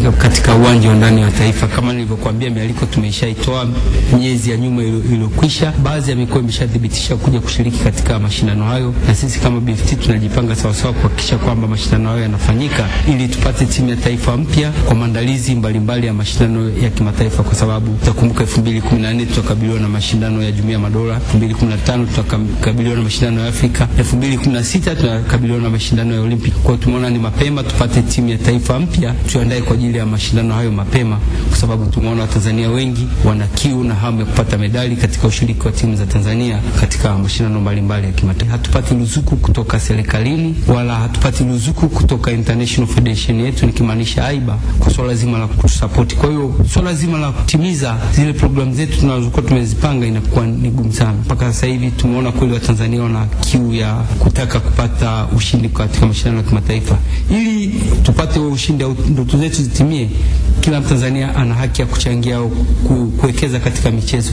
kufanyika katika uwanja wa ndani wa Taifa. Kama nilivyokuambia, mialiko tumeshaitoa miezi ya nyuma iliyokwisha. Baadhi ya mikoa imeshathibitisha kuja kushiriki katika mashindano hayo, na sisi kama BFT tunajipanga sawasawa kuhakikisha kwamba mashindano hayo yanafanyika ili tupate timu ya taifa mpya kwa maandalizi mbalimbali ya mashindano ya kimataifa, kwa sababu tutakumbuka 2014 tutakabiliwa na mashindano ya Jumuiya ya Madola, 2015 tutakabiliwa na mashindano ya Afrika, 2016 tutakabiliwa na mashindano ya Olympic. Kwa hiyo tumeona ni mapema tupate timu ya taifa mpya, tuandae kwa ajili ya mashindano hayo mapema, kwa sababu tumeona Watanzania wengi wana kiu na hamu ya kupata medali katika ushiriki wa timu za Tanzania katika mashindano mbalimbali ya kimataifa. Hatupati ruzuku kutoka serikalini wala hatupati ruzuku kutoka International Federation yetu, nikimaanisha AIBA, kwa swala zima la kutusapoti. Kwa hiyo swala zima la kutimiza zile programu zetu tunazokuwa tumezipanga inakuwa ni gumu sana. Mpaka sasa hivi tumeona kweli Watanzania wana kiu ya kutaka kupata ushindi katika mashindano ya kimataifa. Ili tupate ushindi au ndoto zetu zitimie, kila Mtanzania ana haki ya kuchangia au kuwekeza katika michezo.